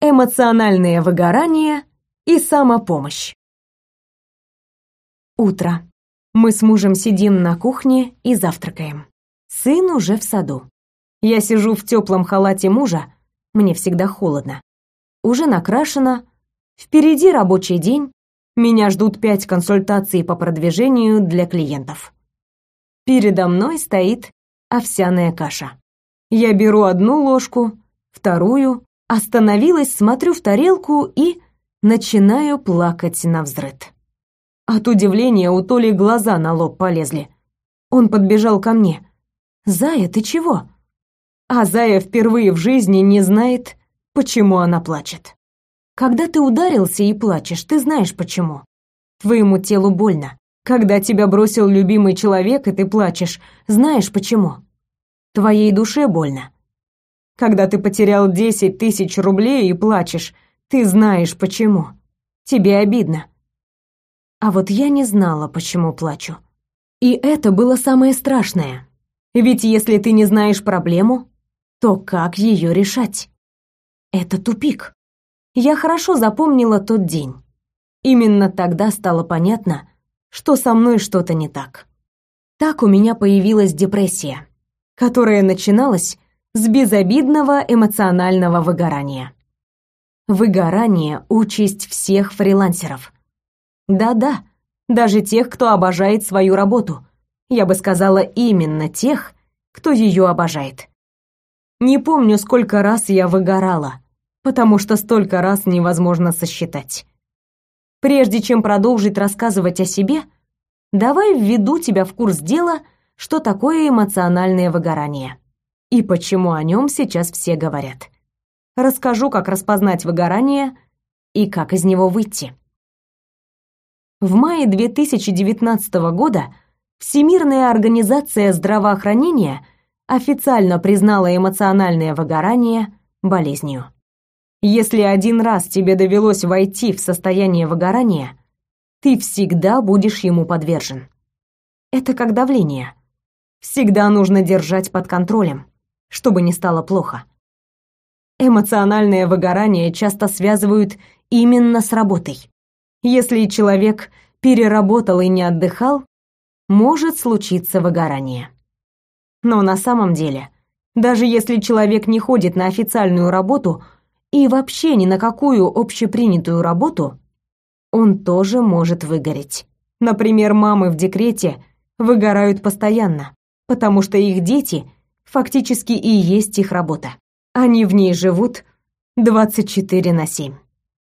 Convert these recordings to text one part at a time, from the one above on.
эмоциональное выгорание и самопомощь. Утро. Мы с мужем сидим на кухне и завтракаем. Сын уже в саду. Я сижу в теплом халате мужа, мне всегда холодно. Уже накрашена, впереди рабочий день, меня ждут пять консультаций по продвижению для клиентов. Передо мной стоит овсяная каша. Я беру одну ложку, вторую, остановилась, смотрю в тарелку и начинаю плакать на взрыд. От удивления у Толи глаза на лоб полезли. Он подбежал ко мне. «Зая, ты чего?» А Зая впервые в жизни не знает, почему она плачет. Когда ты ударился и плачешь, ты знаешь почему. Твоему телу больно. Когда тебя бросил любимый человек, и ты плачешь, знаешь почему. Твоей душе больно. Когда ты потерял десять тысяч рублей и плачешь, ты знаешь почему. Тебе обидно. А вот я не знала, почему плачу. И это было самое страшное. Ведь если ты не знаешь проблему, то как ее решать? Это тупик. Я хорошо запомнила тот день. Именно тогда стало понятно, что со мной что-то не так. Так у меня появилась депрессия, которая начиналась с безобидного эмоционального выгорания. Выгорание – участь всех фрилансеров. Да-да, даже тех, кто обожает свою работу. Я бы сказала, именно тех, кто ее обожает. Не помню, сколько раз я выгорала, потому что столько раз невозможно сосчитать. Прежде чем продолжить рассказывать о себе, давай введу тебя в курс дела, что такое эмоциональное выгорание и почему о нем сейчас все говорят. Расскажу, как распознать выгорание и как из него выйти. В мае 2019 года Всемирная организация здравоохранения – официально признала эмоциональное выгорание болезнью. Если один раз тебе довелось войти в состояние выгорания, ты всегда будешь ему подвержен. Это как давление. Всегда нужно держать под контролем, чтобы не стало плохо. Эмоциональное выгорание часто связывают именно с работой. Если человек переработал и не отдыхал, может случиться выгорание. Но на самом деле, даже если человек не ходит на официальную работу и вообще ни на какую общепринятую работу, он тоже может выгореть. Например, мамы в декрете выгорают постоянно, потому что их дети фактически и есть их работа. Они в ней живут 24 на 7.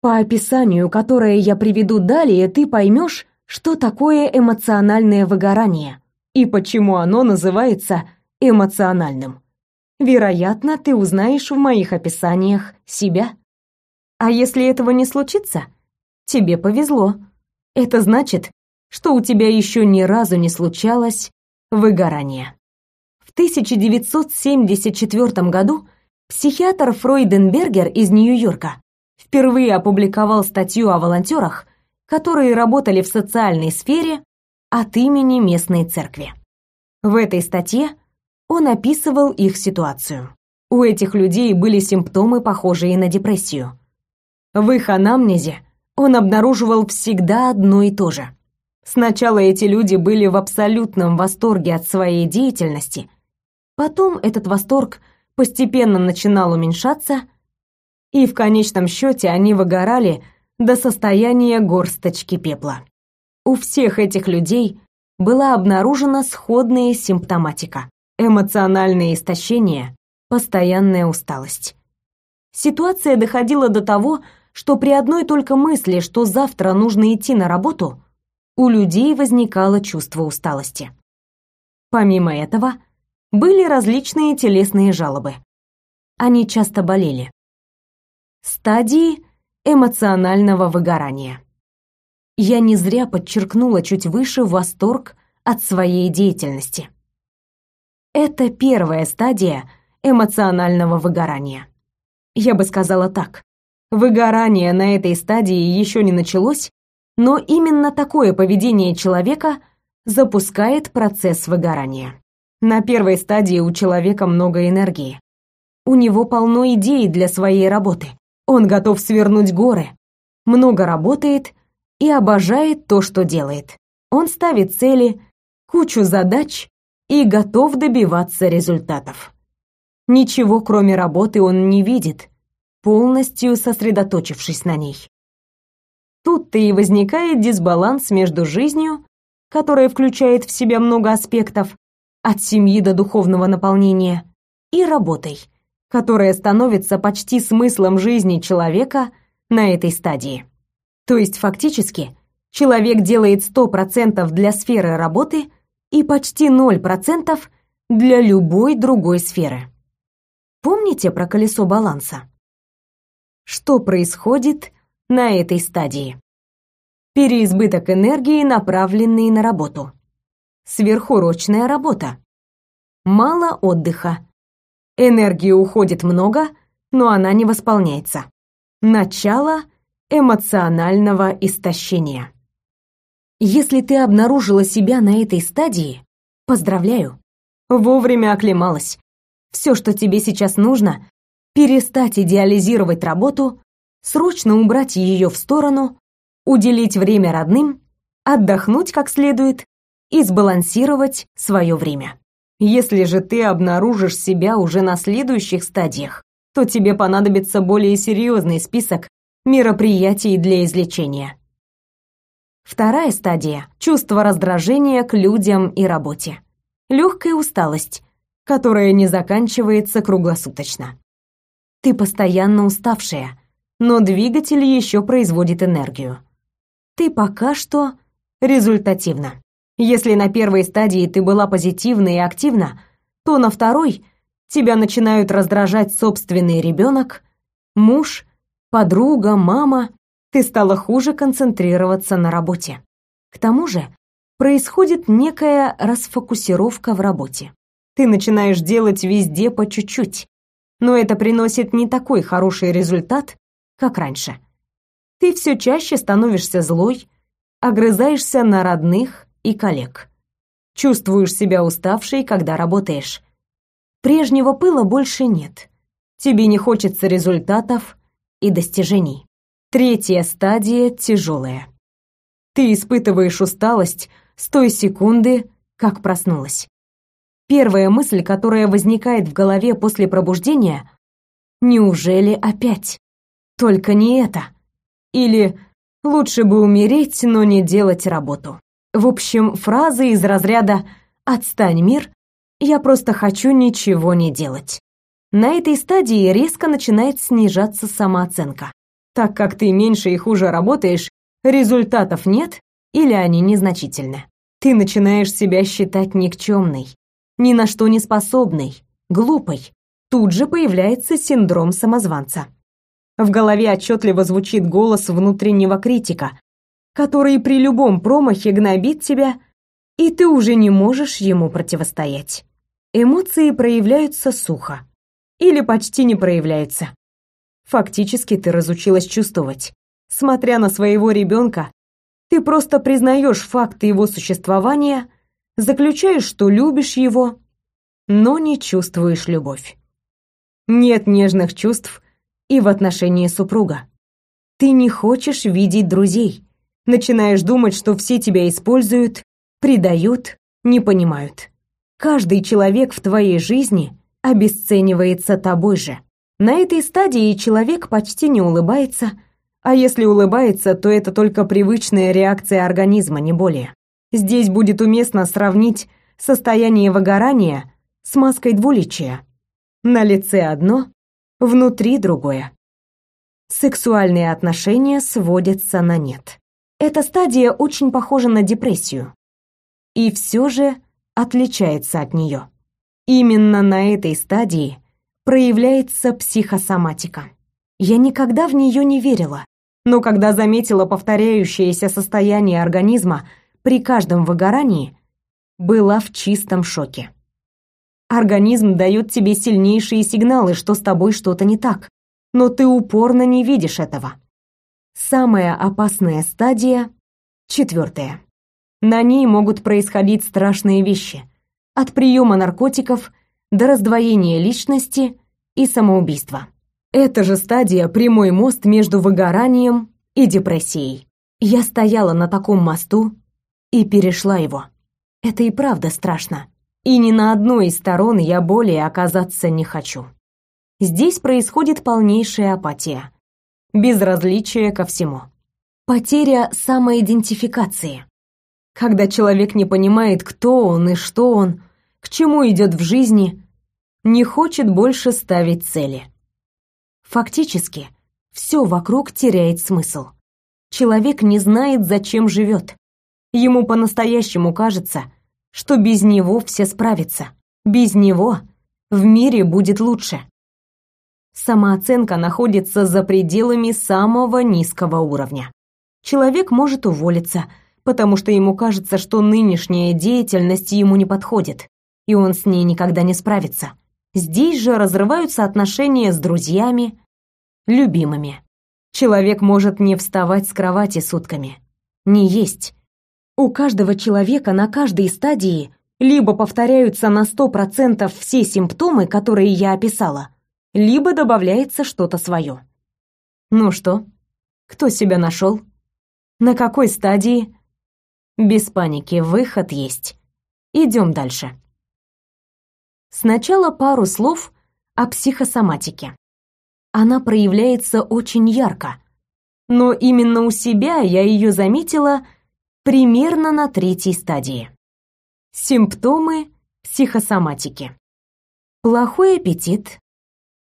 По описанию, которое я приведу далее, ты поймешь, что такое эмоциональное выгорание и почему оно называется эмоциональным. Вероятно, ты узнаешь в моих описаниях себя. А если этого не случится, тебе повезло. Это значит, что у тебя еще ни разу не случалось выгорание. В 1974 году психиатр Фройденбергер из Нью-Йорка впервые опубликовал статью о волонтерах, которые работали в социальной сфере от имени местной церкви. В этой статье он описывал их ситуацию. У этих людей были симптомы, похожие на депрессию. В их анамнезе он обнаруживал всегда одно и то же. Сначала эти люди были в абсолютном восторге от своей деятельности, потом этот восторг постепенно начинал уменьшаться, и в конечном счете они выгорали до состояния горсточки пепла. У всех этих людей была обнаружена сходная симптоматика эмоциональное истощение, постоянная усталость. Ситуация доходила до того, что при одной только мысли, что завтра нужно идти на работу, у людей возникало чувство усталости. Помимо этого, были различные телесные жалобы. Они часто болели. Стадии эмоционального выгорания. Я не зря подчеркнула чуть выше восторг от своей деятельности. Это первая стадия эмоционального выгорания. Я бы сказала так. Выгорание на этой стадии еще не началось, но именно такое поведение человека запускает процесс выгорания. На первой стадии у человека много энергии. У него полно идей для своей работы. Он готов свернуть горы, много работает и обожает то, что делает. Он ставит цели, кучу задач и готов добиваться результатов. Ничего, кроме работы, он не видит, полностью сосредоточившись на ней. Тут-то и возникает дисбаланс между жизнью, которая включает в себя много аспектов, от семьи до духовного наполнения, и работой, которая становится почти смыслом жизни человека на этой стадии. То есть фактически человек делает 100% для сферы работы и почти 0% для любой другой сферы. Помните про колесо баланса? Что происходит на этой стадии? Переизбыток энергии, направленный на работу. Сверхурочная работа. Мало отдыха. Энергии уходит много, но она не восполняется. Начало эмоционального истощения. Если ты обнаружила себя на этой стадии, поздравляю. Вовремя оклемалась. Все, что тебе сейчас нужно, перестать идеализировать работу, срочно убрать ее в сторону, уделить время родным, отдохнуть как следует и сбалансировать свое время. Если же ты обнаружишь себя уже на следующих стадиях, то тебе понадобится более серьезный список мероприятий для излечения. Вторая стадия – чувство раздражения к людям и работе. Легкая усталость, которая не заканчивается круглосуточно. Ты постоянно уставшая, но двигатель еще производит энергию. Ты пока что результативна. Если на первой стадии ты была позитивна и активна, то на второй тебя начинают раздражать собственный ребенок, муж, подруга, мама. Ты стала хуже концентрироваться на работе. К тому же происходит некая расфокусировка в работе. Ты начинаешь делать везде по чуть-чуть, но это приносит не такой хороший результат, как раньше. Ты все чаще становишься злой, огрызаешься на родных и коллег. Чувствуешь себя уставшей, когда работаешь. Прежнего пыла больше нет. Тебе не хочется результатов и достижений. Третья стадия тяжелая. Ты испытываешь усталость с той секунды, как проснулась. Первая мысль, которая возникает в голове после пробуждения, неужели опять? Только не это. Или лучше бы умереть, но не делать работу. В общем, фразы из разряда «отстань, мир», «я просто хочу ничего не делать». На этой стадии резко начинает снижаться самооценка. Так как ты меньше и хуже работаешь, результатов нет или они незначительны. Ты начинаешь себя считать никчемной, ни на что не способной, глупой. Тут же появляется синдром самозванца. В голове отчетливо звучит голос внутреннего критика, который при любом промахе гнобит тебя, и ты уже не можешь ему противостоять. Эмоции проявляются сухо или почти не проявляются. Фактически ты разучилась чувствовать. Смотря на своего ребенка, ты просто признаешь факты его существования, заключаешь, что любишь его, но не чувствуешь любовь. Нет нежных чувств и в отношении супруга. Ты не хочешь видеть друзей, начинаешь думать, что все тебя используют, предают, не понимают. Каждый человек в твоей жизни обесценивается тобой же. На этой стадии человек почти не улыбается, а если улыбается, то это только привычная реакция организма, не более. Здесь будет уместно сравнить состояние выгорания с маской двуличия. На лице одно, внутри другое. Сексуальные отношения сводятся на нет. Эта стадия очень похожа на депрессию. И все же отличается от нее. Именно на этой стадии проявляется психосоматика. Я никогда в нее не верила, но когда заметила повторяющееся состояние организма при каждом выгорании, была в чистом шоке. Организм дает тебе сильнейшие сигналы, что с тобой что-то не так, но ты упорно не видишь этого. Самая опасная стадия — четвертая. На ней могут происходить страшные вещи. От приема наркотиков до раздвоения личности и самоубийства. Эта же стадия – прямой мост между выгоранием и депрессией. Я стояла на таком мосту и перешла его. Это и правда страшно. И ни на одной из сторон я более оказаться не хочу. Здесь происходит полнейшая апатия. Безразличие ко всему. Потеря самоидентификации. Когда человек не понимает, кто он и что он, к чему идет в жизни, не хочет больше ставить цели. Фактически, все вокруг теряет смысл. Человек не знает, зачем живет. Ему по-настоящему кажется, что без него все справятся. Без него в мире будет лучше. Самооценка находится за пределами самого низкого уровня. Человек может уволиться, потому что ему кажется, что нынешняя деятельность ему не подходит, и он с ней никогда не справится. Здесь же разрываются отношения с друзьями, любимыми. Человек может не вставать с кровати сутками, не есть. У каждого человека на каждой стадии либо повторяются на 100% все симптомы, которые я описала, либо добавляется что-то свое. Ну что, кто себя нашел? На какой стадии? Без паники, выход есть. Идем дальше. Сначала пару слов о психосоматике. Она проявляется очень ярко, но именно у себя я ее заметила примерно на третьей стадии. Симптомы психосоматики. Плохой аппетит,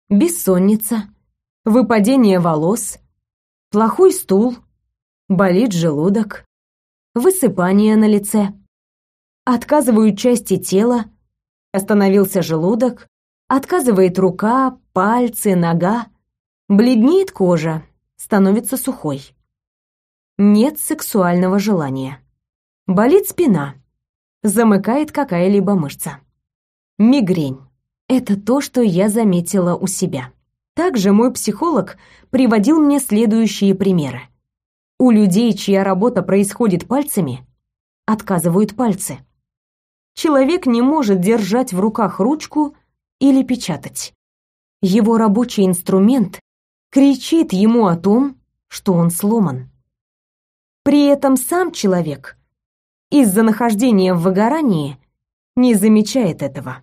бессонница, выпадение волос, плохой стул, болит желудок, высыпание на лице, отказывают части тела, Остановился желудок, отказывает рука, пальцы, нога, бледнеет кожа, становится сухой. Нет сексуального желания. Болит спина, замыкает какая-либо мышца. Мигрень. Это то, что я заметила у себя. Также мой психолог приводил мне следующие примеры. У людей, чья работа происходит пальцами, отказывают пальцы человек не может держать в руках ручку или печатать. Его рабочий инструмент кричит ему о том, что он сломан. При этом сам человек из-за нахождения в выгорании не замечает этого.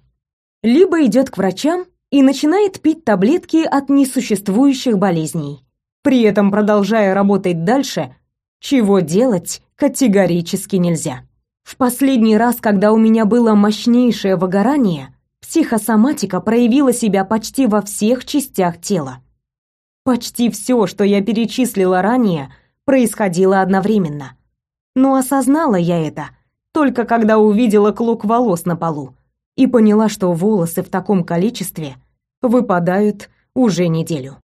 Либо идет к врачам и начинает пить таблетки от несуществующих болезней, при этом продолжая работать дальше, чего делать категорически нельзя. В последний раз, когда у меня было мощнейшее выгорание, психосоматика проявила себя почти во всех частях тела. Почти все, что я перечислила ранее, происходило одновременно. Но осознала я это только когда увидела клок волос на полу и поняла, что волосы в таком количестве выпадают уже неделю.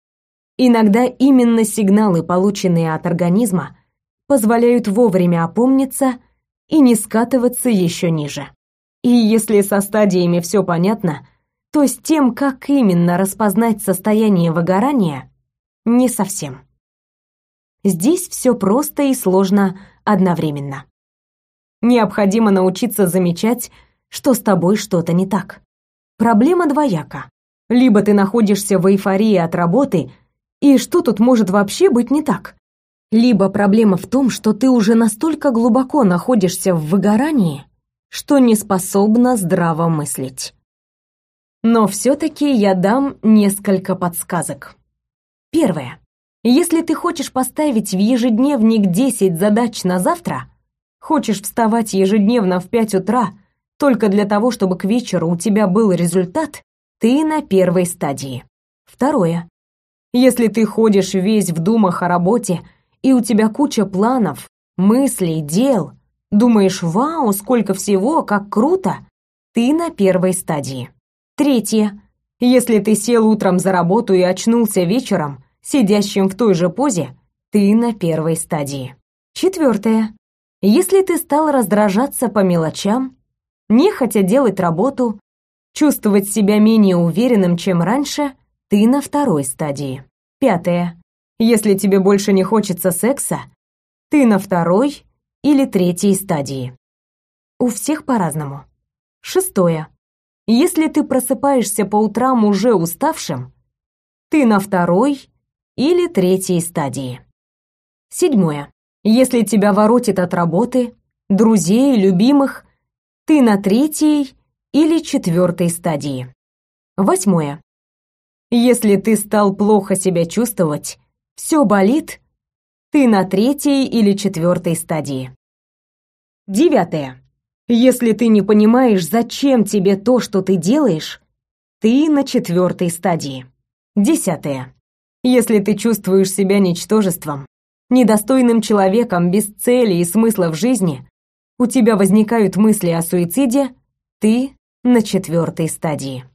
Иногда именно сигналы, полученные от организма, позволяют вовремя опомниться и не скатываться еще ниже. И если со стадиями все понятно, то с тем, как именно распознать состояние выгорания, не совсем. Здесь все просто и сложно одновременно. Необходимо научиться замечать, что с тобой что-то не так. Проблема двояка. Либо ты находишься в эйфории от работы, и что тут может вообще быть не так? Либо проблема в том, что ты уже настолько глубоко находишься в выгорании, что не способна здраво мыслить. Но все-таки я дам несколько подсказок. Первое. Если ты хочешь поставить в ежедневник 10 задач на завтра, хочешь вставать ежедневно в 5 утра только для того, чтобы к вечеру у тебя был результат, ты на первой стадии. Второе. Если ты ходишь весь в думах о работе, и у тебя куча планов, мыслей, дел. Думаешь, вау, сколько всего, как круто. Ты на первой стадии. Третье. Если ты сел утром за работу и очнулся вечером, сидящим в той же позе, ты на первой стадии. Четвертое. Если ты стал раздражаться по мелочам, нехотя делать работу, чувствовать себя менее уверенным, чем раньше, ты на второй стадии. Пятое. Если тебе больше не хочется секса, ты на второй или третьей стадии. У всех по-разному. Шестое. Если ты просыпаешься по утрам уже уставшим, ты на второй или третьей стадии. Седьмое. Если тебя воротит от работы, друзей, любимых, ты на третьей или четвертой стадии. Восьмое. Если ты стал плохо себя чувствовать, все болит, ты на третьей или четвертой стадии. Девятое. Если ты не понимаешь, зачем тебе то, что ты делаешь, ты на четвертой стадии. Десятое. Если ты чувствуешь себя ничтожеством, недостойным человеком без цели и смысла в жизни, у тебя возникают мысли о суициде, ты на четвертой стадии.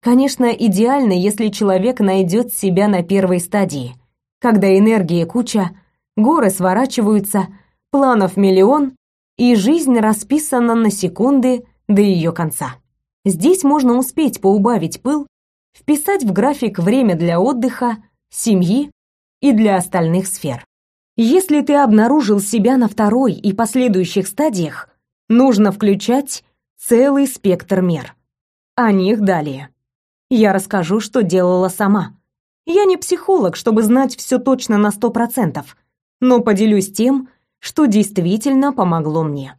Конечно, идеально, если человек найдет себя на первой стадии, когда энергии куча, горы сворачиваются, планов миллион, и жизнь расписана на секунды до ее конца. Здесь можно успеть поубавить пыл, вписать в график время для отдыха, семьи и для остальных сфер. Если ты обнаружил себя на второй и последующих стадиях, нужно включать целый спектр мер. О них далее. Я расскажу, что делала сама. Я не психолог, чтобы знать все точно на сто процентов, но поделюсь тем, что действительно помогло мне.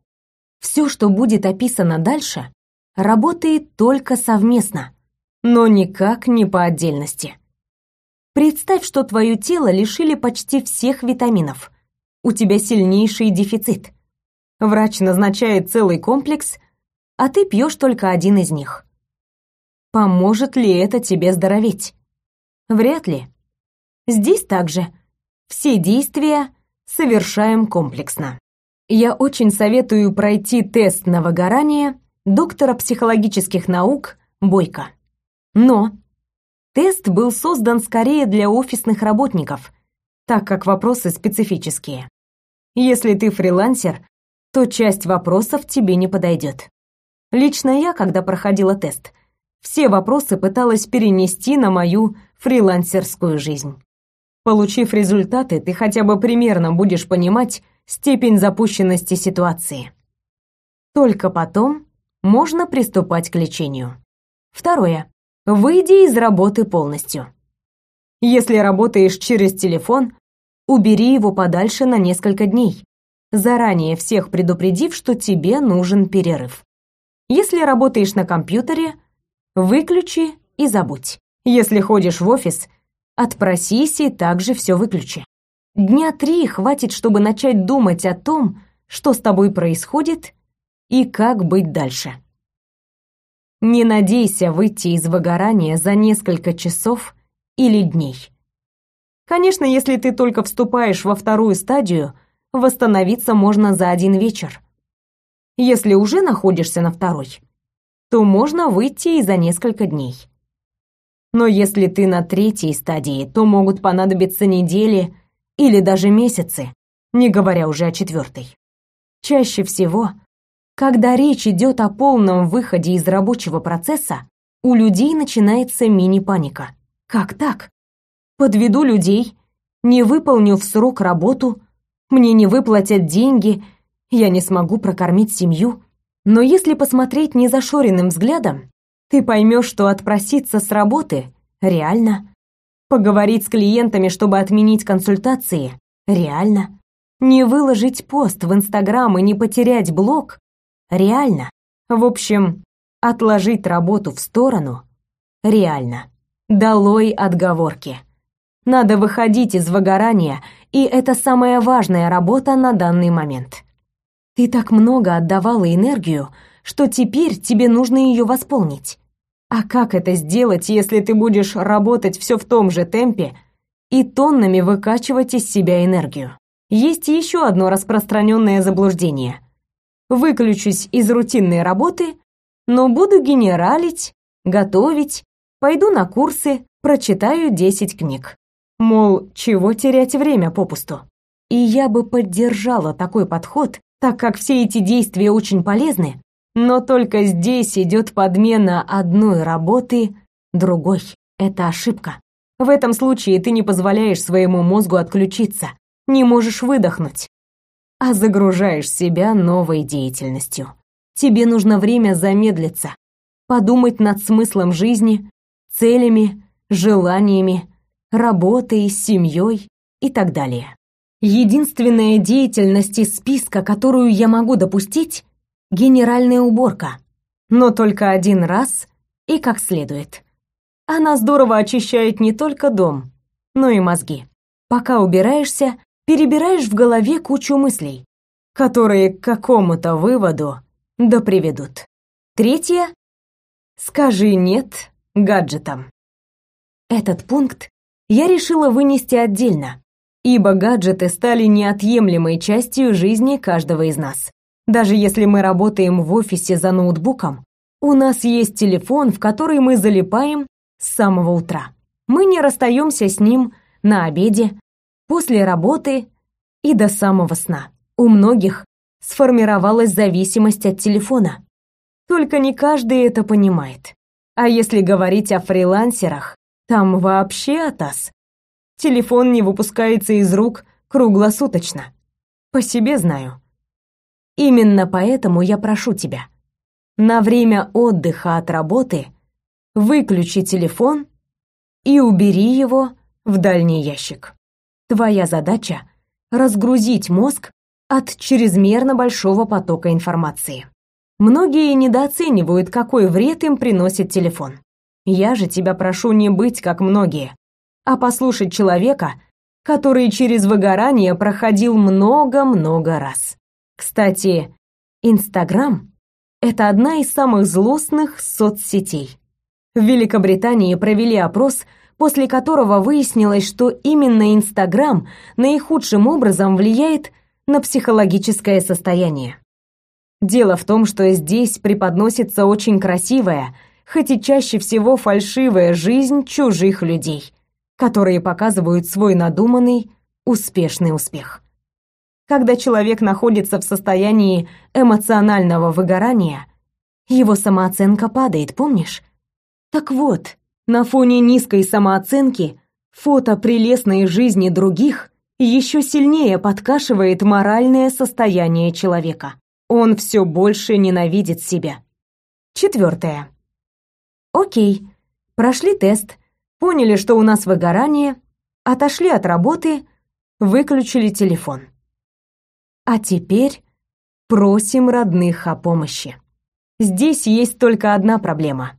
Все, что будет описано дальше, работает только совместно, но никак не по отдельности. Представь, что твое тело лишили почти всех витаминов. У тебя сильнейший дефицит. Врач назначает целый комплекс, а ты пьешь только один из них. Поможет ли это тебе здороветь? Вряд ли. Здесь также. Все действия совершаем комплексно. Я очень советую пройти тест на выгорание доктора психологических наук Бойко. Но тест был создан скорее для офисных работников, так как вопросы специфические. Если ты фрилансер, то часть вопросов тебе не подойдет. Лично я, когда проходила тест, все вопросы пыталась перенести на мою фрилансерскую жизнь. Получив результаты, ты хотя бы примерно будешь понимать степень запущенности ситуации. Только потом можно приступать к лечению. Второе. Выйди из работы полностью. Если работаешь через телефон, убери его подальше на несколько дней, заранее всех предупредив, что тебе нужен перерыв. Если работаешь на компьютере, Выключи и забудь. Если ходишь в офис, отпросись и также все выключи. Дня три хватит, чтобы начать думать о том, что с тобой происходит и как быть дальше. Не надейся выйти из выгорания за несколько часов или дней. Конечно, если ты только вступаешь во вторую стадию, восстановиться можно за один вечер. Если уже находишься на второй, то можно выйти и за несколько дней. Но если ты на третьей стадии, то могут понадобиться недели или даже месяцы, не говоря уже о четвертой. Чаще всего, когда речь идет о полном выходе из рабочего процесса, у людей начинается мини-паника. Как так? Подведу людей, не выполню в срок работу, мне не выплатят деньги, я не смогу прокормить семью. Но если посмотреть незашоренным взглядом, ты поймешь, что отпроситься с работы реально. Поговорить с клиентами, чтобы отменить консультации реально. Не выложить пост в Инстаграм и не потерять блог реально. В общем, отложить работу в сторону реально. Долой отговорки. Надо выходить из выгорания, и это самая важная работа на данный момент. Ты так много отдавала энергию, что теперь тебе нужно ее восполнить. А как это сделать, если ты будешь работать все в том же темпе и тоннами выкачивать из себя энергию? Есть еще одно распространенное заблуждение. Выключусь из рутинной работы, но буду генералить, готовить, пойду на курсы, прочитаю 10 книг. Мол, чего терять время попусту? И я бы поддержала такой подход, так как все эти действия очень полезны, но только здесь идет подмена одной работы другой. Это ошибка. В этом случае ты не позволяешь своему мозгу отключиться, не можешь выдохнуть, а загружаешь себя новой деятельностью. Тебе нужно время замедлиться, подумать над смыслом жизни, целями, желаниями, работой, семьей и так далее. Единственная деятельность из списка, которую я могу допустить — генеральная уборка. Но только один раз и как следует. Она здорово очищает не только дом, но и мозги. Пока убираешься, перебираешь в голове кучу мыслей, которые к какому-то выводу да приведут. Третье — скажи «нет» гаджетам. Этот пункт я решила вынести отдельно, ибо гаджеты стали неотъемлемой частью жизни каждого из нас. Даже если мы работаем в офисе за ноутбуком, у нас есть телефон, в который мы залипаем с самого утра. Мы не расстаемся с ним на обеде, после работы и до самого сна. У многих сформировалась зависимость от телефона. Только не каждый это понимает. А если говорить о фрилансерах, там вообще атас. Телефон не выпускается из рук круглосуточно. По себе знаю. Именно поэтому я прошу тебя. На время отдыха от работы выключи телефон и убери его в дальний ящик. Твоя задача — разгрузить мозг от чрезмерно большого потока информации. Многие недооценивают, какой вред им приносит телефон. Я же тебя прошу не быть как многие, а послушать человека, который через выгорание проходил много-много раз. Кстати, Инстаграм — это одна из самых злостных соцсетей. В Великобритании провели опрос, после которого выяснилось, что именно Инстаграм наихудшим образом влияет на психологическое состояние. Дело в том, что здесь преподносится очень красивая, хоть и чаще всего фальшивая жизнь чужих людей, которые показывают свой надуманный, успешный успех. Когда человек находится в состоянии эмоционального выгорания, его самооценка падает, помнишь? Так вот, на фоне низкой самооценки фото прелестной жизни других еще сильнее подкашивает моральное состояние человека. Он все больше ненавидит себя. Четвертое. Окей, прошли тест, поняли, что у нас выгорание, отошли от работы, выключили телефон. А теперь просим родных о помощи. Здесь есть только одна проблема.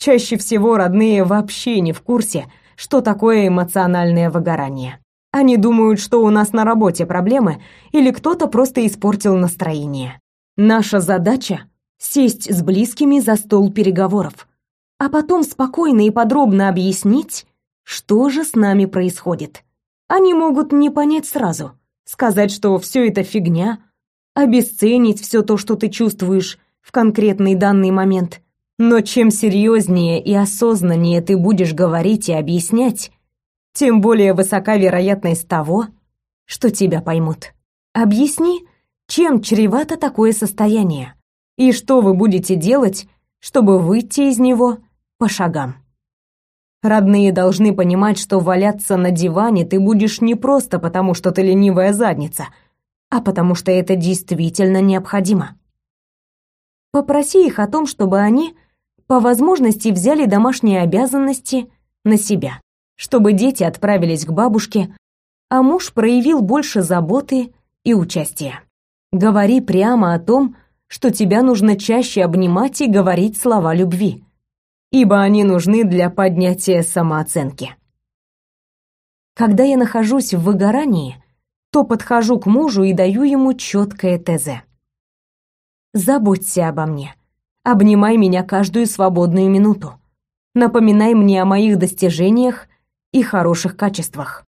Чаще всего родные вообще не в курсе, что такое эмоциональное выгорание. Они думают, что у нас на работе проблемы или кто-то просто испортил настроение. Наша задача — сесть с близкими за стол переговоров, а потом спокойно и подробно объяснить, что же с нами происходит. Они могут не понять сразу, сказать, что все это фигня, обесценить все то, что ты чувствуешь в конкретный данный момент — но чем серьезнее и осознаннее ты будешь говорить и объяснять, тем более высока вероятность того, что тебя поймут. Объясни, чем чревато такое состояние и что вы будете делать, чтобы выйти из него по шагам. Родные должны понимать, что валяться на диване ты будешь не просто потому, что ты ленивая задница, а потому что это действительно необходимо. Попроси их о том, чтобы они по возможности взяли домашние обязанности на себя, чтобы дети отправились к бабушке, а муж проявил больше заботы и участия. Говори прямо о том, что тебя нужно чаще обнимать и говорить слова любви, ибо они нужны для поднятия самооценки. Когда я нахожусь в выгорании, то подхожу к мужу и даю ему четкое ТЗ. Заботься обо мне. Обнимай меня каждую свободную минуту. Напоминай мне о моих достижениях и хороших качествах.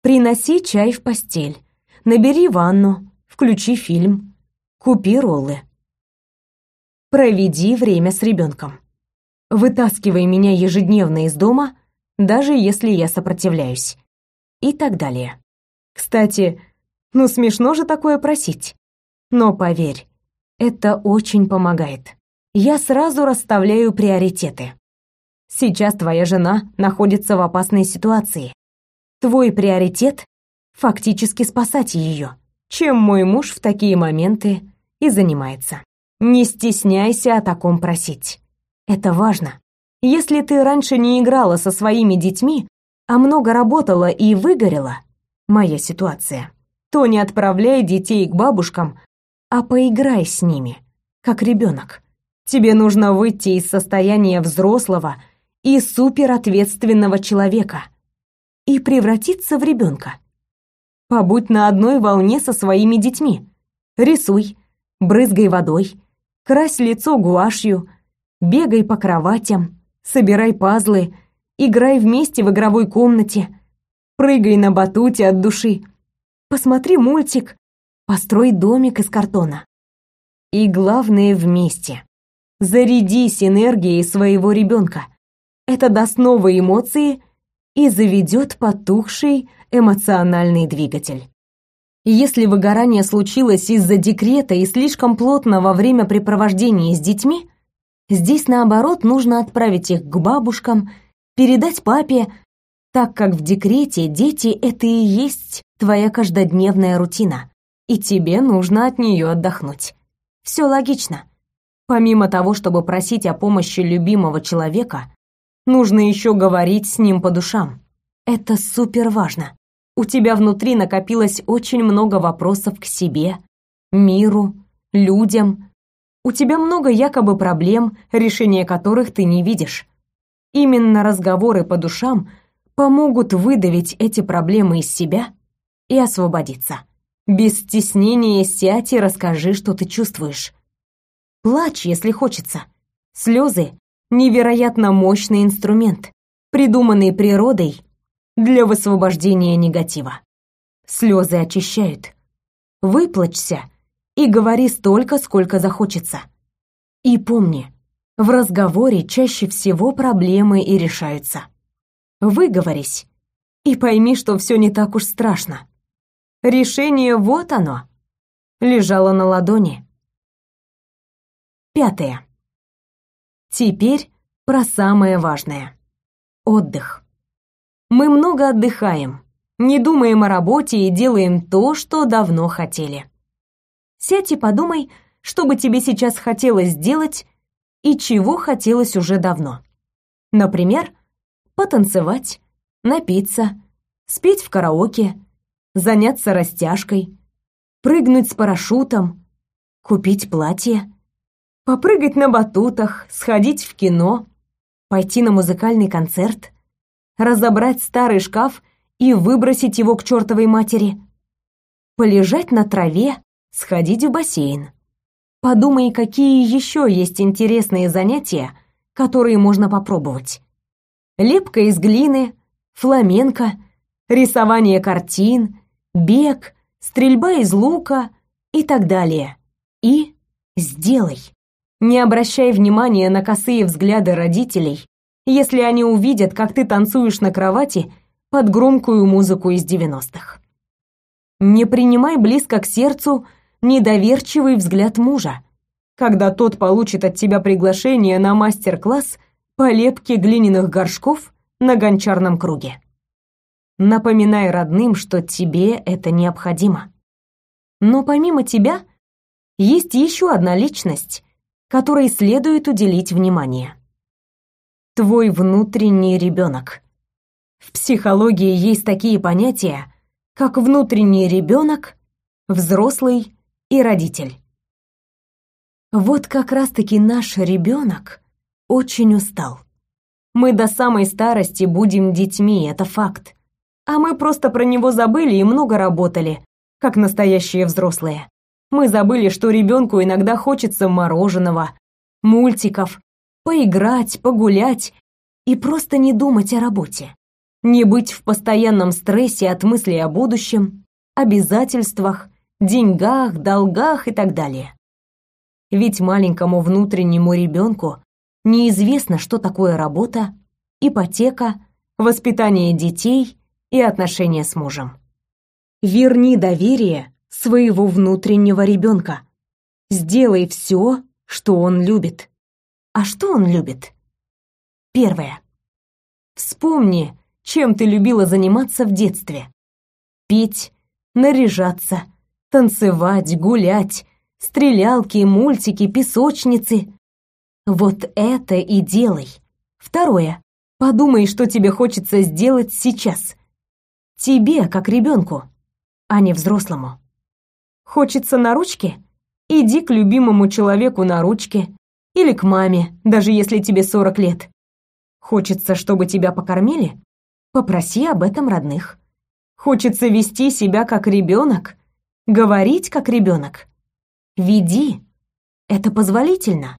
Приноси чай в постель. Набери ванну, включи фильм, купи роллы. Проведи время с ребенком. Вытаскивай меня ежедневно из дома, даже если я сопротивляюсь. И так далее. Кстати, ну смешно же такое просить. Но поверь, это очень помогает я сразу расставляю приоритеты. Сейчас твоя жена находится в опасной ситуации. Твой приоритет — фактически спасать ее, чем мой муж в такие моменты и занимается. Не стесняйся о таком просить. Это важно. Если ты раньше не играла со своими детьми, а много работала и выгорела, моя ситуация, то не отправляй детей к бабушкам, а поиграй с ними, как ребенок. Тебе нужно выйти из состояния взрослого и суперответственного человека и превратиться в ребенка. Побудь на одной волне со своими детьми. Рисуй, брызгай водой, крась лицо гуашью, бегай по кроватям, собирай пазлы, играй вместе в игровой комнате, прыгай на батуте от души, посмотри мультик, построй домик из картона. И главное вместе. Зарядись энергией своего ребенка. Это даст новые эмоции и заведет потухший эмоциональный двигатель. Если выгорание случилось из-за декрета и слишком плотного времяпрепровождения с детьми, здесь наоборот нужно отправить их к бабушкам, передать папе, так как в декрете дети это и есть твоя каждодневная рутина, и тебе нужно от нее отдохнуть. Все логично. Помимо того, чтобы просить о помощи любимого человека, нужно еще говорить с ним по душам. Это супер важно. У тебя внутри накопилось очень много вопросов к себе, миру, людям. У тебя много якобы проблем, решения которых ты не видишь. Именно разговоры по душам помогут выдавить эти проблемы из себя и освободиться. Без стеснения сядь и расскажи, что ты чувствуешь. Плачь, если хочется. Слезы — невероятно мощный инструмент, придуманный природой для высвобождения негатива. Слезы очищают. Выплачься и говори столько, сколько захочется. И помни, в разговоре чаще всего проблемы и решаются. Выговорись и пойми, что все не так уж страшно. Решение вот оно. Лежало на ладони. Пятое. Теперь про самое важное. Отдых. Мы много отдыхаем, не думаем о работе и делаем то, что давно хотели. Сядь и подумай, что бы тебе сейчас хотелось сделать и чего хотелось уже давно. Например, потанцевать, напиться, спеть в караоке, заняться растяжкой, прыгнуть с парашютом, купить платье, попрыгать на батутах, сходить в кино, пойти на музыкальный концерт, разобрать старый шкаф и выбросить его к чертовой матери. Полежать на траве, сходить в бассейн. Подумай, какие еще есть интересные занятия, которые можно попробовать. Лепка из глины, фламенко, рисование картин, бег, стрельба из лука и так далее. И сделай. Не обращай внимания на косые взгляды родителей если они увидят, как ты танцуешь на кровати под громкую музыку из девяностых. Не принимай близко к сердцу недоверчивый взгляд мужа, когда тот получит от тебя приглашение на мастер-класс по лепке глиняных горшков на гончарном круге. Напоминай родным, что тебе это необходимо. Но помимо тебя есть еще одна личность, которой следует уделить внимание твой внутренний ребенок. В психологии есть такие понятия, как внутренний ребенок, взрослый и родитель. Вот как раз-таки наш ребенок очень устал. Мы до самой старости будем детьми, это факт. А мы просто про него забыли и много работали, как настоящие взрослые. Мы забыли, что ребенку иногда хочется мороженого, мультиков, поиграть, погулять и просто не думать о работе. Не быть в постоянном стрессе от мыслей о будущем, обязательствах, деньгах, долгах и так далее. Ведь маленькому внутреннему ребенку неизвестно, что такое работа, ипотека, воспитание детей и отношения с мужем. Верни доверие своего внутреннего ребенка. Сделай все, что он любит. А что он любит? Первое. Вспомни, чем ты любила заниматься в детстве. Петь, наряжаться, танцевать, гулять, стрелялки, мультики, песочницы. Вот это и делай. Второе. Подумай, что тебе хочется сделать сейчас. Тебе, как ребенку, а не взрослому. Хочется на ручке? Иди к любимому человеку на ручке. Или к маме, даже если тебе 40 лет. Хочется, чтобы тебя покормили? Попроси об этом родных. Хочется вести себя как ребенок, говорить как ребенок. Веди. Это позволительно.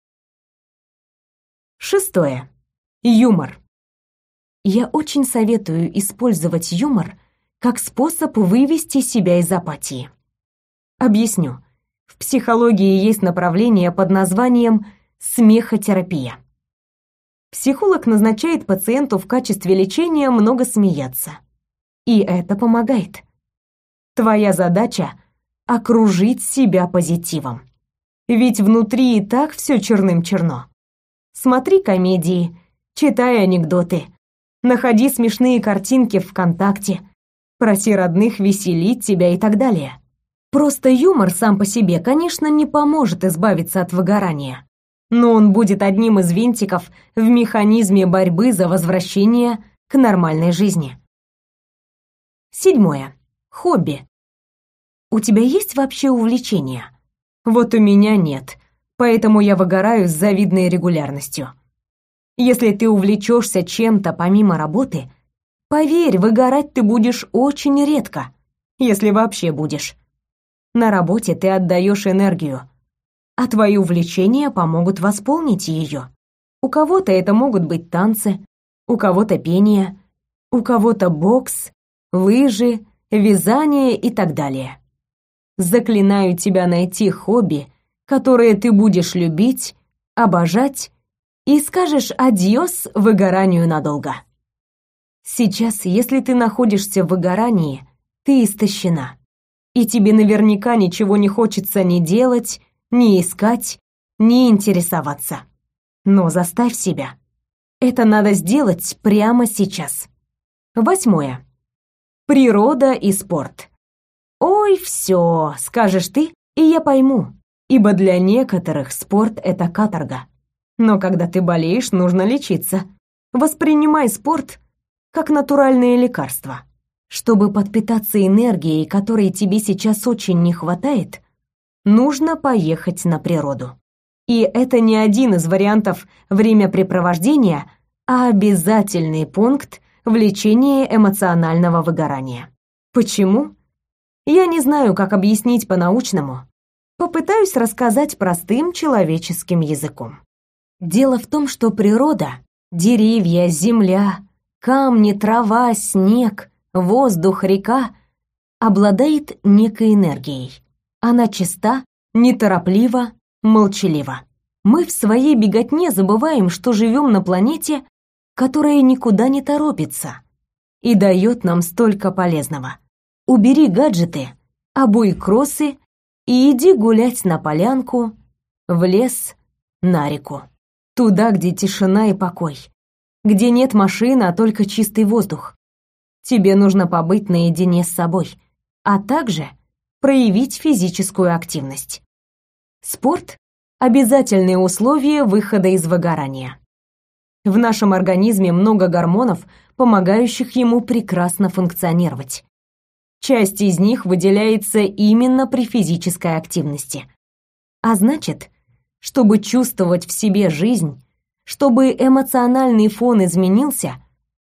Шестое. Юмор. Я очень советую использовать юмор как способ вывести себя из апатии. Объясню. В психологии есть направление под названием смехотерапия. Психолог назначает пациенту в качестве лечения много смеяться. И это помогает. Твоя задача — окружить себя позитивом. Ведь внутри и так все черным-черно. Смотри комедии, читай анекдоты, находи смешные картинки ВКонтакте, проси родных веселить тебя и так далее. Просто юмор сам по себе, конечно, не поможет избавиться от выгорания, но он будет одним из винтиков в механизме борьбы за возвращение к нормальной жизни. Седьмое. Хобби. У тебя есть вообще увлечения? Вот у меня нет, поэтому я выгораю с завидной регулярностью. Если ты увлечешься чем-то помимо работы, поверь, выгорать ты будешь очень редко, если вообще будешь. На работе ты отдаешь энергию, а твои увлечения помогут восполнить ее. У кого-то это могут быть танцы, у кого-то пение, у кого-то бокс, лыжи, вязание и так далее. Заклинаю тебя найти хобби, которое ты будешь любить, обожать и скажешь адьос выгоранию надолго. Сейчас, если ты находишься в выгорании, ты истощена. И тебе наверняка ничего не хочется ни делать, ни искать, ни интересоваться. Но заставь себя. Это надо сделать прямо сейчас. Восьмое. Природа и спорт. Ой, все, скажешь ты, и я пойму, ибо для некоторых спорт это каторга. Но когда ты болеешь, нужно лечиться. Воспринимай спорт как натуральное лекарство. Чтобы подпитаться энергией, которой тебе сейчас очень не хватает, нужно поехать на природу. И это не один из вариантов времяпрепровождения, а обязательный пункт в лечении эмоционального выгорания. Почему? Я не знаю, как объяснить по-научному. Попытаюсь рассказать простым человеческим языком. Дело в том, что природа, деревья, земля, камни, трава, снег, воздух, река обладает некой энергией. Она чиста, нетороплива, молчалива. Мы в своей беготне забываем, что живем на планете, которая никуда не торопится и дает нам столько полезного. Убери гаджеты, обуй кроссы и иди гулять на полянку, в лес, на реку. Туда, где тишина и покой. Где нет машин, а только чистый воздух. Тебе нужно побыть наедине с собой, а также проявить физическую активность. Спорт – обязательное условие выхода из выгорания. В нашем организме много гормонов, помогающих ему прекрасно функционировать. Часть из них выделяется именно при физической активности. А значит, чтобы чувствовать в себе жизнь, чтобы эмоциональный фон изменился,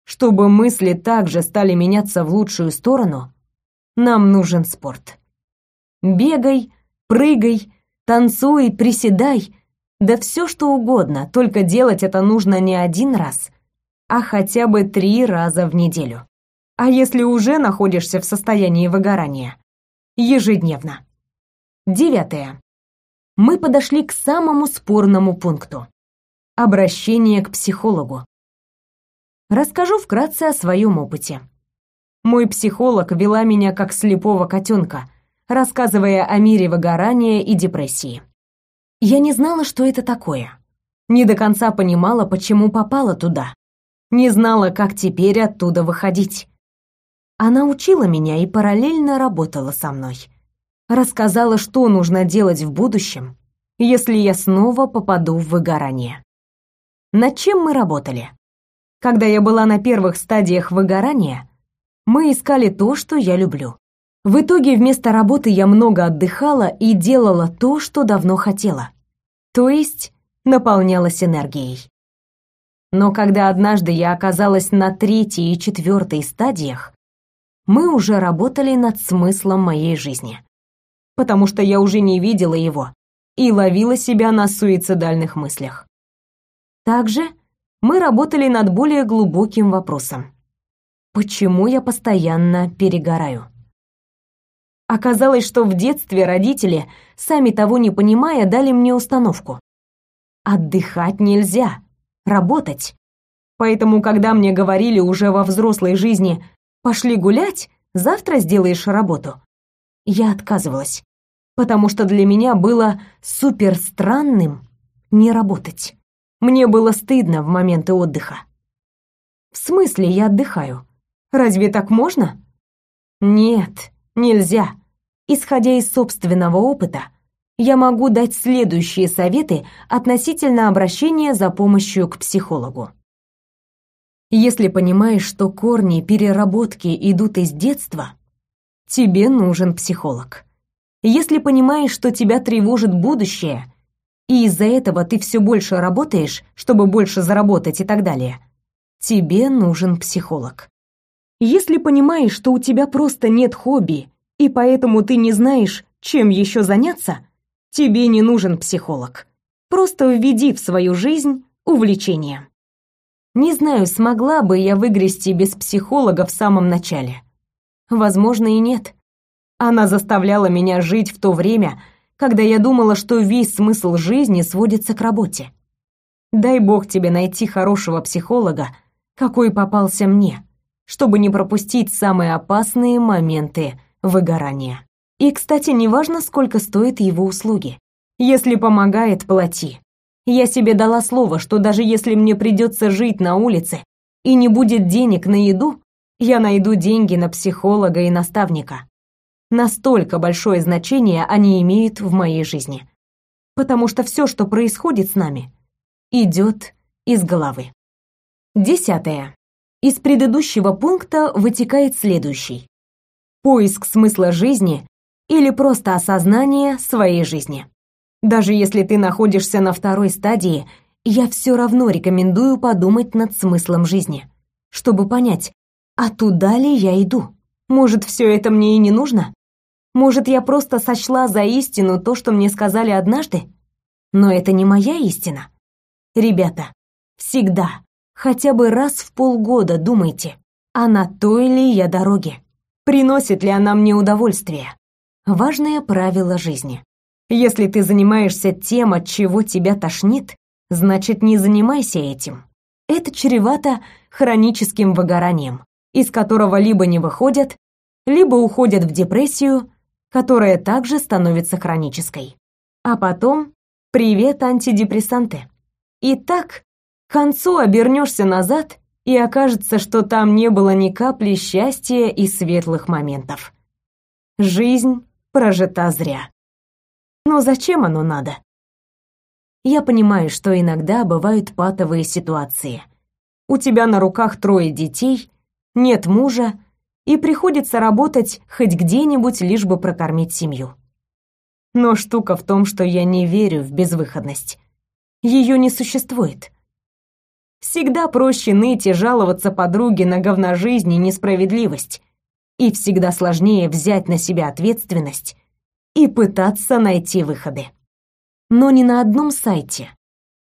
чтобы мысли также стали меняться в лучшую сторону, нам нужен спорт. Бегай, прыгай, танцуй, приседай, да все что угодно, только делать это нужно не один раз, а хотя бы три раза в неделю. А если уже находишься в состоянии выгорания, ежедневно. Девятое мы подошли к самому спорному пункту – обращение к психологу. Расскажу вкратце о своем опыте. Мой психолог вела меня как слепого котенка, рассказывая о мире выгорания и депрессии. Я не знала, что это такое. Не до конца понимала, почему попала туда. Не знала, как теперь оттуда выходить. Она учила меня и параллельно работала со мной рассказала, что нужно делать в будущем, если я снова попаду в выгорание. Над чем мы работали? Когда я была на первых стадиях выгорания, мы искали то, что я люблю. В итоге вместо работы я много отдыхала и делала то, что давно хотела. То есть наполнялась энергией. Но когда однажды я оказалась на третьей и четвертой стадиях, мы уже работали над смыслом моей жизни. Потому что я уже не видела его и ловила себя на суицидальных мыслях. Также мы работали над более глубоким вопросом. Почему я постоянно перегораю? Оказалось, что в детстве родители, сами того не понимая, дали мне установку. Отдыхать нельзя, работать. Поэтому, когда мне говорили уже во взрослой жизни «пошли гулять, завтра сделаешь работу», я отказывалась, потому что для меня было супер странным не работать. Мне было стыдно в моменты отдыха. В смысле я отдыхаю? Разве так можно? Нет, нельзя. Исходя из собственного опыта, я могу дать следующие советы относительно обращения за помощью к психологу. Если понимаешь, что корни переработки идут из детства, тебе нужен психолог. Если понимаешь, что тебя тревожит будущее, и из-за этого ты все больше работаешь, чтобы больше заработать и так далее, тебе нужен психолог. Если понимаешь, что у тебя просто нет хобби, и поэтому ты не знаешь, чем еще заняться, тебе не нужен психолог. Просто введи в свою жизнь увлечение. Не знаю, смогла бы я выгрести без психолога в самом начале. Возможно, и нет. Она заставляла меня жить в то время, когда я думала, что весь смысл жизни сводится к работе. Дай бог тебе найти хорошего психолога, какой попался мне, чтобы не пропустить самые опасные моменты выгорания. И, кстати, неважно, сколько стоят его услуги. Если помогает, плати. Я себе дала слово, что даже если мне придется жить на улице и не будет денег на еду, я найду деньги на психолога и наставника. Настолько большое значение они имеют в моей жизни. Потому что все, что происходит с нами, идет из головы. Десятое. Из предыдущего пункта вытекает следующий. Поиск смысла жизни или просто осознание своей жизни. Даже если ты находишься на второй стадии, я все равно рекомендую подумать над смыслом жизни, чтобы понять, а туда ли я иду. Может, все это мне и не нужно? Может, я просто сочла за истину то, что мне сказали однажды? Но это не моя истина. Ребята, всегда, хотя бы раз в полгода думайте, а на той ли я дороге? Приносит ли она мне удовольствие? Важное правило жизни. Если ты занимаешься тем, от чего тебя тошнит, значит, не занимайся этим. Это чревато хроническим выгоранием, из которого либо не выходят, либо уходят в депрессию, которая также становится хронической. А потом привет антидепрессанты. И так к концу обернешься назад, и окажется, что там не было ни капли счастья и светлых моментов. Жизнь прожита зря. Но зачем оно надо? Я понимаю, что иногда бывают патовые ситуации. У тебя на руках трое детей, нет мужа, и приходится работать хоть где-нибудь, лишь бы прокормить семью. Но штука в том, что я не верю в безвыходность. Ее не существует. Всегда проще ныть и жаловаться подруге на говножизнь и несправедливость, и всегда сложнее взять на себя ответственность и пытаться найти выходы. Но ни на одном сайте,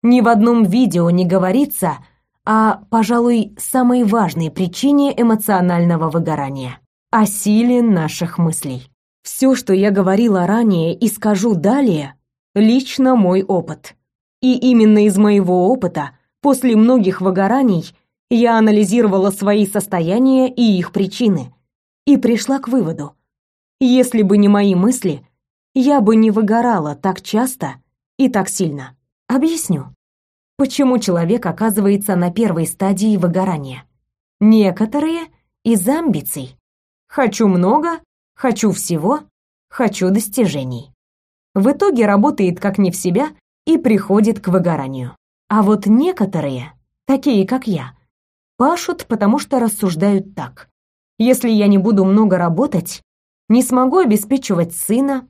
ни в одном видео не говорится о, пожалуй, самой важной причине эмоционального выгорания – о силе наших мыслей. Все, что я говорила ранее и скажу далее, лично мой опыт. И именно из моего опыта, после многих выгораний, я анализировала свои состояния и их причины – и пришла к выводу. Если бы не мои мысли, я бы не выгорала так часто и так сильно. Объясню. Почему человек оказывается на первой стадии выгорания? Некоторые из амбиций. Хочу много, хочу всего, хочу достижений. В итоге работает как не в себя и приходит к выгоранию. А вот некоторые, такие как я, Пашут, потому что рассуждают так. Если я не буду много работать, не смогу обеспечивать сына,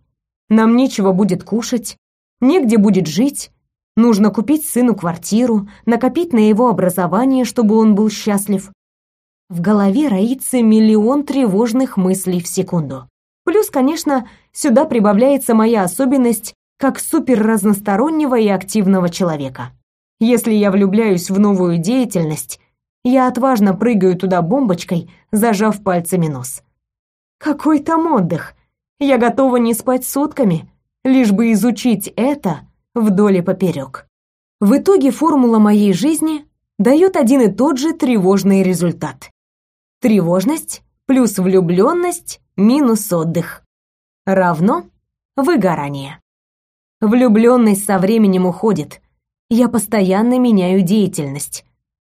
нам нечего будет кушать, негде будет жить, нужно купить сыну квартиру, накопить на его образование, чтобы он был счастлив. В голове роится миллион тревожных мыслей в секунду. Плюс, конечно, сюда прибавляется моя особенность как суперразностороннего и активного человека. Если я влюбляюсь в новую деятельность, я отважно прыгаю туда бомбочкой, зажав пальцами нос. Какой там отдых? Я готова не спать сутками, лишь бы изучить это вдоль и поперек. В итоге формула моей жизни дает один и тот же тревожный результат. Тревожность плюс влюбленность минус отдых равно выгорание. Влюбленность со временем уходит. Я постоянно меняю деятельность.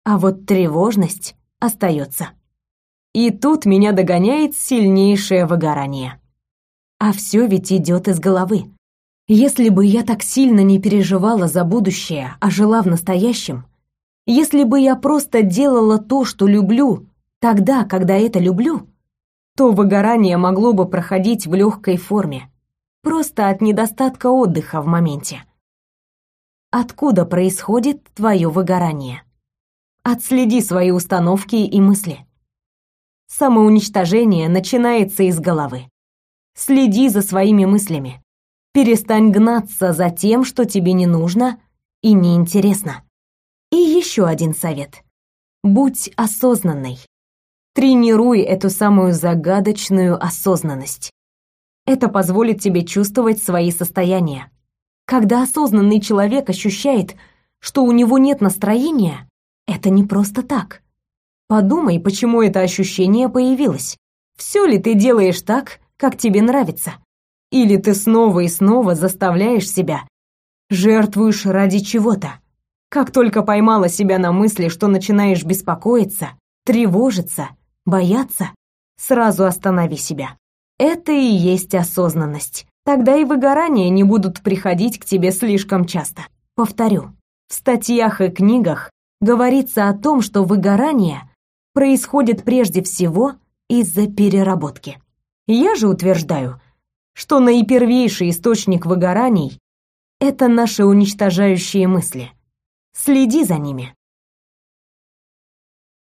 А вот тревожность остается. И тут меня догоняет сильнейшее выгорание. А все ведь идет из головы. Если бы я так сильно не переживала за будущее, а жила в настоящем, если бы я просто делала то, что люблю, Тогда, когда это люблю, то выгорание могло бы проходить в легкой форме, просто от недостатка отдыха в моменте. Откуда происходит твое выгорание? Отследи свои установки и мысли. Самоуничтожение начинается из головы. Следи за своими мыслями. Перестань гнаться за тем, что тебе не нужно и не интересно. И еще один совет. Будь осознанной. Тренируй эту самую загадочную осознанность. Это позволит тебе чувствовать свои состояния. Когда осознанный человек ощущает, что у него нет настроения, это не просто так. Подумай, почему это ощущение появилось. Все ли ты делаешь так, как тебе нравится? Или ты снова и снова заставляешь себя, жертвуешь ради чего-то? Как только поймала себя на мысли, что начинаешь беспокоиться, тревожиться, бояться, сразу останови себя. Это и есть осознанность. Тогда и выгорания не будут приходить к тебе слишком часто. Повторю, в статьях и книгах говорится о том, что выгорание происходит прежде всего из-за переработки. Я же утверждаю, что наипервейший источник выгораний – это наши уничтожающие мысли. Следи за ними.